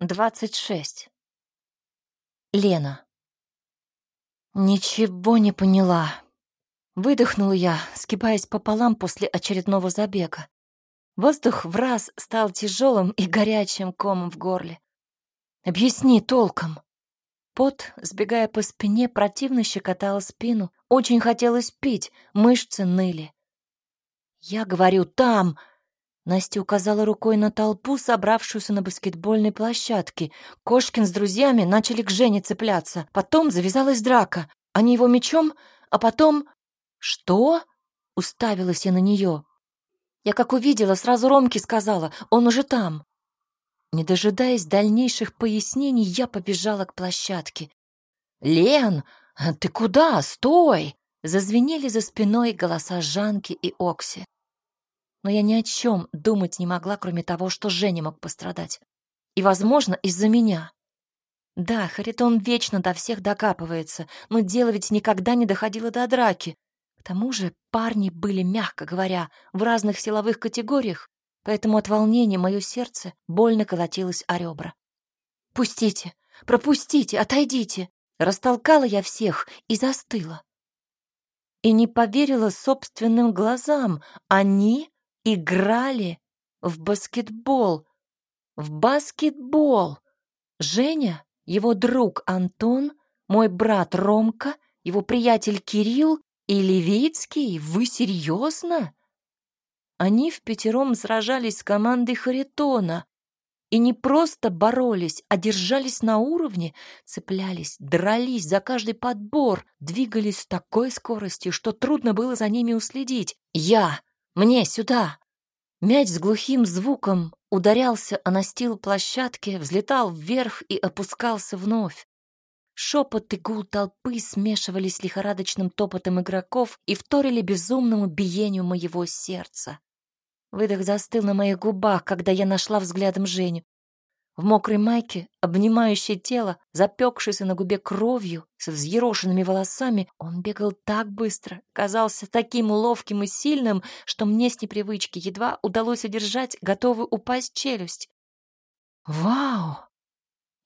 26. Лена. Ничего не поняла. Выдохнула я, скибаясь пополам после очередного забега. Воздух в раз стал тяжелым и горячим комом в горле. Объясни толком. Пот, сбегая по спине, противно щекотал спину. Очень хотелось пить, мышцы ныли. Я говорю, там, Настя указала рукой на толпу, собравшуюся на баскетбольной площадке. Кошкин с друзьями начали к Жене цепляться. Потом завязалась драка. Они его мечом, а потом... «Что?» — уставилась я на нее. Я как увидела, сразу Ромке сказала, он уже там. Не дожидаясь дальнейших пояснений, я побежала к площадке. «Лен, ты куда? Стой!» Зазвенели за спиной голоса Жанки и Окси но я ни о чем думать не могла, кроме того, что Женя мог пострадать. И, возможно, из-за меня. Да, Харитон вечно до всех докапывается, но дело ведь никогда не доходило до драки. К тому же парни были, мягко говоря, в разных силовых категориях, поэтому от волнения мое сердце больно колотилось о ребра. «Пустите! Пропустите! Отойдите!» Растолкала я всех и застыла. И не поверила собственным глазам. Они играли в баскетбол. В баскетбол. Женя, его друг Антон, мой брат Ромка, его приятель Кирилл и Левицкий. Вы серьезно? Они в пятером сражались с командой Харитона. И не просто боролись, а держались на уровне, цеплялись, дрались за каждый подбор, двигались с такой скоростью, что трудно было за ними уследить. Я мне сюда!» Мяч с глухим звуком ударялся о настил площадки, взлетал вверх и опускался вновь. Шепот и гул толпы смешивались с лихорадочным топотом игроков и вторили безумному биению моего сердца. Выдох застыл на моих губах, когда я нашла взглядом Женю. В мокрой майке, обнимающей тело, запекшейся на губе кровью, с взъерошенными волосами, он бегал так быстро, казался таким ловким и сильным, что мне с непривычки едва удалось удержать готовую упасть челюсть. Вау!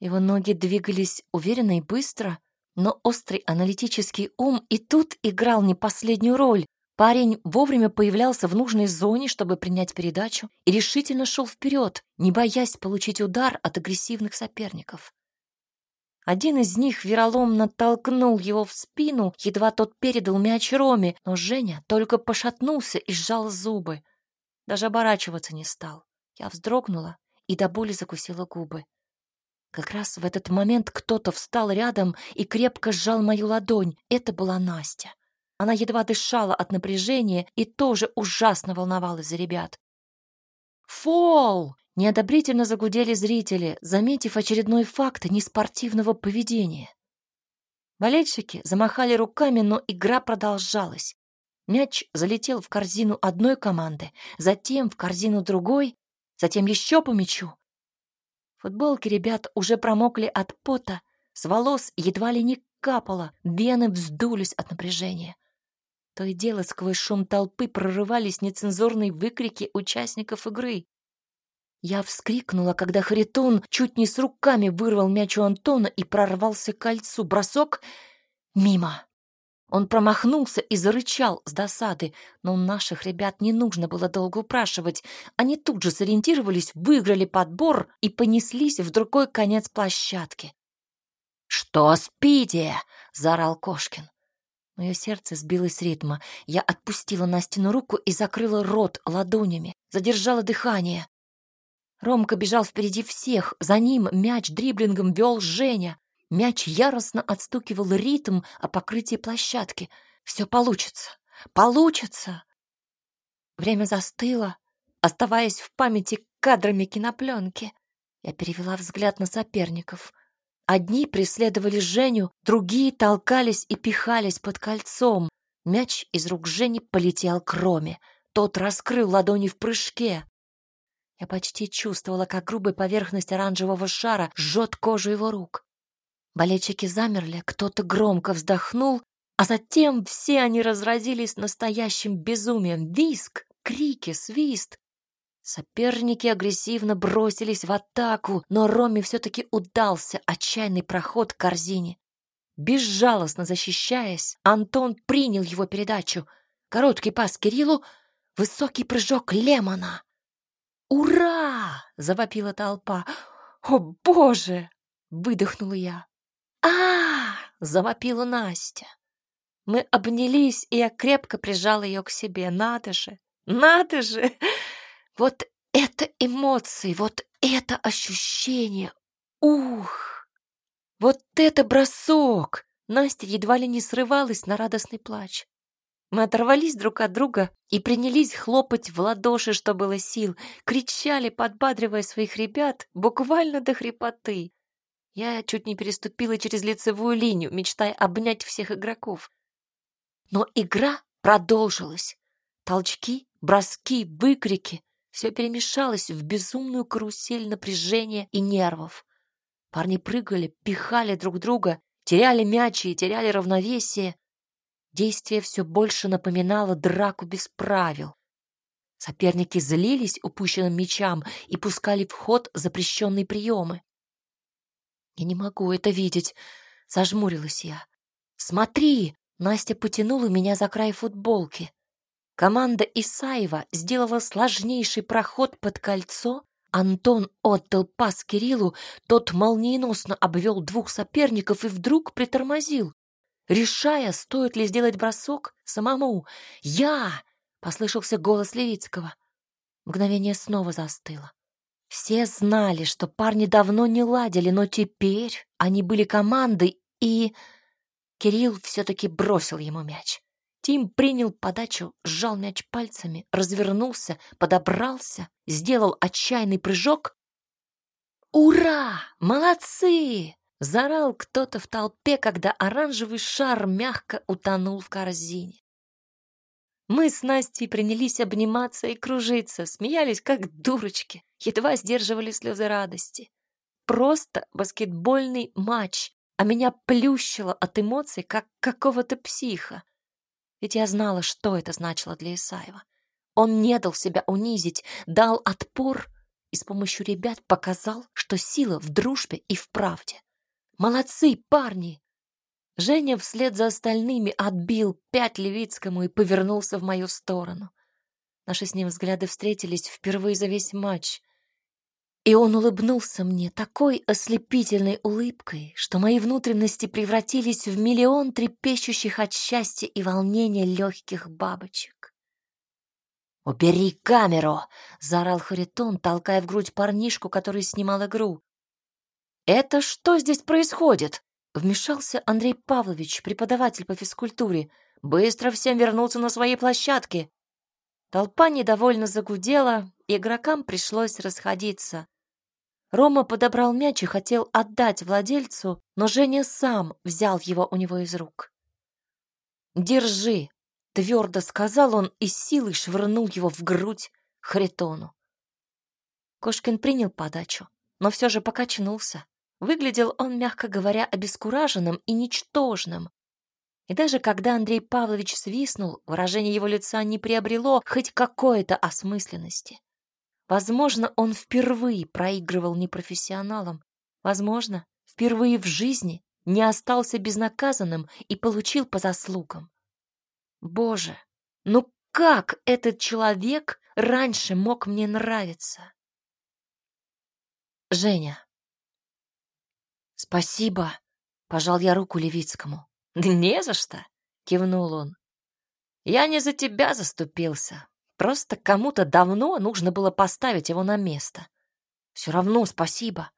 Его ноги двигались уверенно и быстро, но острый аналитический ум и тут играл не последнюю роль. Парень вовремя появлялся в нужной зоне, чтобы принять передачу, и решительно шел вперед, не боясь получить удар от агрессивных соперников. Один из них вероломно толкнул его в спину, едва тот передал мяч Роме, но Женя только пошатнулся и сжал зубы. Даже оборачиваться не стал. Я вздрогнула и до боли закусила губы. Как раз в этот момент кто-то встал рядом и крепко сжал мою ладонь. Это была Настя. Она едва дышала от напряжения и тоже ужасно волновалась за ребят. «Фол!» — неодобрительно загудели зрители, заметив очередной факт неспортивного поведения. Болельщики замахали руками, но игра продолжалась. Мяч залетел в корзину одной команды, затем в корзину другой, затем еще по мячу. Футболки ребят уже промокли от пота, с волос едва ли не капало, вены вздулись от напряжения. То и дело сквозь шум толпы прорывались нецензурные выкрики участников игры. Я вскрикнула, когда Харитон чуть не с руками вырвал мяч у Антона и прорвался к кольцу. Бросок мимо. Он промахнулся и зарычал с досады, но наших ребят не нужно было долго упрашивать. Они тут же сориентировались, выиграли подбор и понеслись в другой конец площадки. «Что спите?» — заорал Кошкин. Мое сердце сбилось с ритма. Я отпустила Настину руку и закрыла рот ладонями, задержала дыхание. Ромка бежал впереди всех, за ним мяч дриблингом вел Женя. Мяч яростно отстукивал ритм о покрытии площадки. Все получится, получится. Время застыло, оставаясь в памяти кадрами кинопленки. Я перевела взгляд на соперников. Одни преследовали Женю, другие толкались и пихались под кольцом. Мяч из рук Жени полетел к Роме. Тот раскрыл ладони в прыжке. Я почти чувствовала, как грубая поверхность оранжевого шара жжет кожу его рук. Болельщики замерли, кто-то громко вздохнул, а затем все они разразились настоящим безумием. Виск, крики, свист. Соперники агрессивно бросились в атаку, но Роме все-таки удался отчаянный проход к корзине. Безжалостно защищаясь, Антон принял его передачу. Короткий пас Кириллу, высокий прыжок Лемона. «Ура!» — завопила толпа. «О, боже!» — выдохнула я. а завопила Настя. Мы обнялись, и я крепко прижала ее к себе. Надо же! Надо же! Вот это эмоции, вот это ощущение! Ух! Вот это бросок! Настя едва ли не срывалась на радостный плач. Мы оторвались друг от друга и принялись хлопать в ладоши, что было сил, кричали, подбадривая своих ребят, буквально до хрипоты. Я чуть не переступила через лицевую линию, мечтая обнять всех игроков. Но игра продолжилась. Толчки, броски, выкрики — все перемешалось в безумную карусель напряжения и нервов. Парни прыгали, пихали друг друга, теряли мячи и теряли равновесие. Действие все больше напоминало драку без правил. Соперники злились упущенным мячам и пускали в ход запрещенные приемы. «Я не могу это видеть», — зажмурилась я. «Смотри!» — Настя потянула меня за край футболки. Команда Исаева сделала сложнейший проход под кольцо. Антон отдал пас Кириллу, тот молниеносно обвел двух соперников и вдруг притормозил решая, стоит ли сделать бросок самому. «Я!» — послышался голос Левицкого. Мгновение снова застыло. Все знали, что парни давно не ладили, но теперь они были командой, и... Кирилл все-таки бросил ему мяч. Тим принял подачу, сжал мяч пальцами, развернулся, подобрался, сделал отчаянный прыжок. «Ура! Молодцы!» Зарал кто-то в толпе, когда оранжевый шар мягко утонул в корзине. Мы с Настей принялись обниматься и кружиться, смеялись как дурочки, едва сдерживали слезы радости. Просто баскетбольный матч, а меня плющило от эмоций, как какого-то психа. Ведь я знала, что это значило для Исаева. Он не дал себя унизить, дал отпор и с помощью ребят показал, что сила в дружбе и в правде. Молодцы, парни!» Женя вслед за остальными отбил пять Левицкому и повернулся в мою сторону. Наши с ним взгляды встретились впервые за весь матч. И он улыбнулся мне такой ослепительной улыбкой, что мои внутренности превратились в миллион трепещущих от счастья и волнения легких бабочек. «Убери камеру!» — заорал Харитон, толкая в грудь парнишку, который снимал игру. «Это что здесь происходит?» Вмешался Андрей Павлович, преподаватель по физкультуре. «Быстро всем вернуться на свои площадки!» Толпа недовольно загудела, игрокам пришлось расходиться. Рома подобрал мяч и хотел отдать владельцу, но Женя сам взял его у него из рук. «Держи!» — твердо сказал он и силой швырнул его в грудь Харитону. Кошкин принял подачу, но все же покачнулся. Выглядел он, мягко говоря, обескураженным и ничтожным. И даже когда Андрей Павлович свистнул, выражение его лица не приобрело хоть какой-то осмысленности. Возможно, он впервые проигрывал непрофессионалам. Возможно, впервые в жизни не остался безнаказанным и получил по заслугам. Боже, ну как этот человек раньше мог мне нравиться? Женя. «Спасибо», — пожал я руку Левицкому. «Да не за что», — кивнул он. «Я не за тебя заступился. Просто кому-то давно нужно было поставить его на место. Все равно спасибо».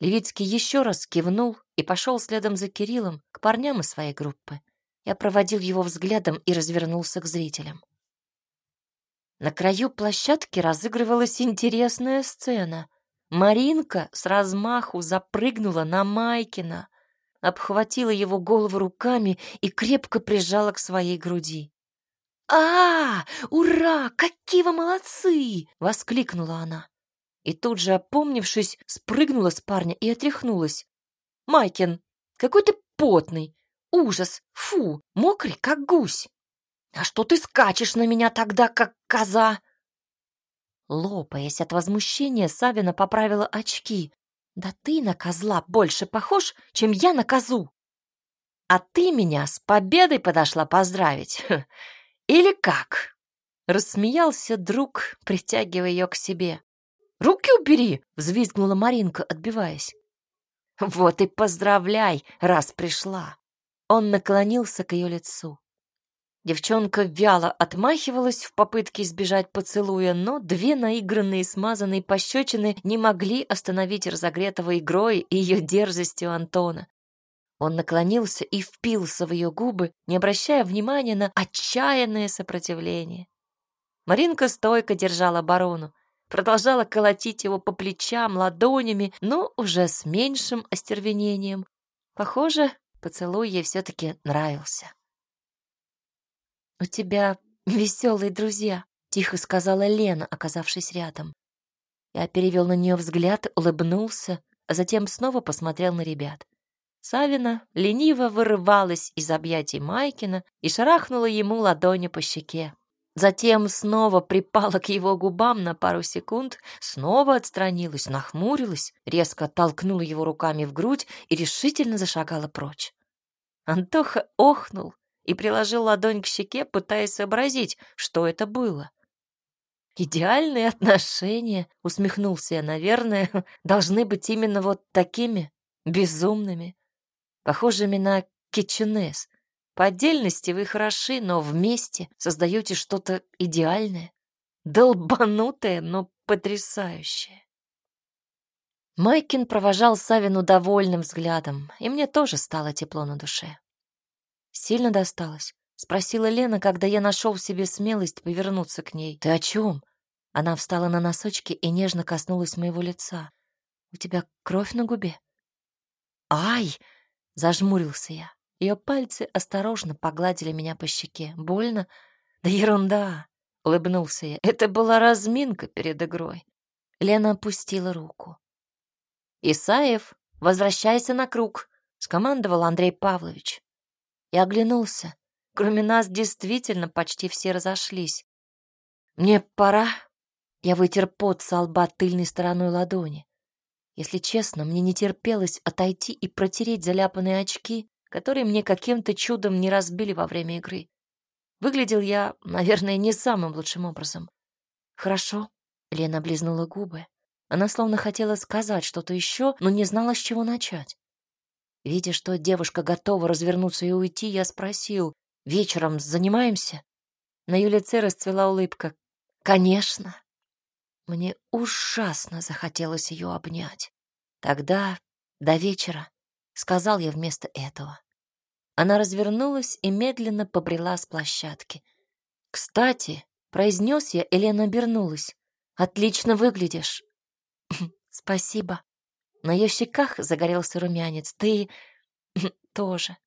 Левицкий еще раз кивнул и пошел следом за Кириллом к парням из своей группы. Я проводил его взглядом и развернулся к зрителям. На краю площадки разыгрывалась интересная сцена. Маринка с размаху запрыгнула на Майкина, обхватила его голову руками и крепко прижала к своей груди. «А, ура! Какие вы молодцы!» — воскликнула она. И тут же, опомнившись, спрыгнула с парня и отряхнулась. «Майкин, какой ты потный! Ужас! Фу! Мокрый, как гусь! А что ты скачешь на меня тогда, как коза?» Лопаясь от возмущения, Савина поправила очки. «Да ты на козла больше похож, чем я на козу!» «А ты меня с победой подошла поздравить! Или как?» Рассмеялся друг, притягивая ее к себе. «Руки убери!» — взвизгнула Маринка, отбиваясь. «Вот и поздравляй, раз пришла!» Он наклонился к ее лицу. Девчонка вяло отмахивалась в попытке избежать поцелуя, но две наигранные смазанные пощечины не могли остановить разогретого игрой и ее дерзостью Антона. Он наклонился и впился в ее губы, не обращая внимания на отчаянное сопротивление. Маринка стойко держала оборону, продолжала колотить его по плечам ладонями, но уже с меньшим остервенением. Похоже, поцелуй ей все-таки нравился. «У тебя веселые друзья», — тихо сказала Лена, оказавшись рядом. Я перевел на нее взгляд, улыбнулся, а затем снова посмотрел на ребят. Савина лениво вырывалась из объятий Майкина и шарахнула ему ладони по щеке. Затем снова припала к его губам на пару секунд, снова отстранилась, нахмурилась, резко толкнула его руками в грудь и решительно зашагала прочь. Антоха охнул, и приложил ладонь к щеке, пытаясь сообразить, что это было. «Идеальные отношения», — усмехнулся я, — «наверное, должны быть именно вот такими, безумными, похожими на киченес. По отдельности вы хороши, но вместе создаете что-то идеальное, долбанутое, но потрясающее». Майкин провожал Савину довольным взглядом, и мне тоже стало тепло на душе. Сильно досталось? Спросила Лена, когда я нашел в себе смелость повернуться к ней. Ты о чем? Она встала на носочки и нежно коснулась моего лица. У тебя кровь на губе? Ай! Зажмурился я. Ее пальцы осторожно погладили меня по щеке. Больно? Да ерунда! Улыбнулся я. Это была разминка перед игрой. Лена опустила руку. «Исаев, возвращайся на круг», — скомандовал Андрей Павлович. Я оглянулся. Кроме нас действительно почти все разошлись. Мне пора. Я вытер пот со лба тыльной стороной ладони. Если честно, мне не терпелось отойти и протереть заляпанные очки, которые мне каким-то чудом не разбили во время игры. Выглядел я, наверное, не самым лучшим образом. «Хорошо», — Лена облизнула губы. Она словно хотела сказать что-то еще, но не знала, с чего начать. Видя, что девушка готова развернуться и уйти, я спросил, «Вечером занимаемся?» На ее лице расцвела улыбка. «Конечно!» Мне ужасно захотелось ее обнять. «Тогда до вечера», — сказал я вместо этого. Она развернулась и медленно побрела с площадки. «Кстати», — произнес я, Елена обернулась, — «отлично выглядишь». «Спасибо», на ее щеках загорелся румянец. Ты тоже.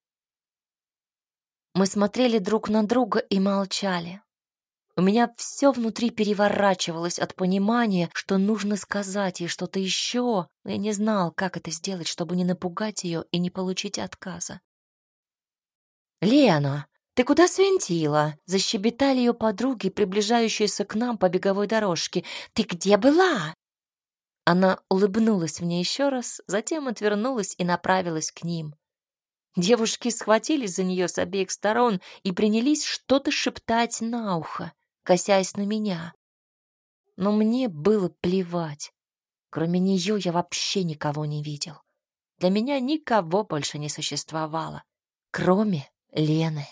Мы смотрели друг на друга и молчали. У меня все внутри переворачивалось от понимания, что нужно сказать ей что-то еще, но я не знал, как это сделать, чтобы не напугать ее и не получить отказа. «Лена, ты куда свинтила?» — защебетали ее подруги, приближающиеся к нам по беговой дорожке. «Ты где была?» Она улыбнулась мне еще раз, затем отвернулась и направилась к ним. Девушки схватились за нее с обеих сторон и принялись что-то шептать на ухо, косясь на меня. Но мне было плевать. Кроме нее я вообще никого не видел. Для меня никого больше не существовало, кроме Лены.